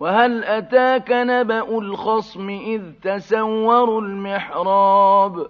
وهل أتاك نبأ الخصم إذ تسوروا المحراب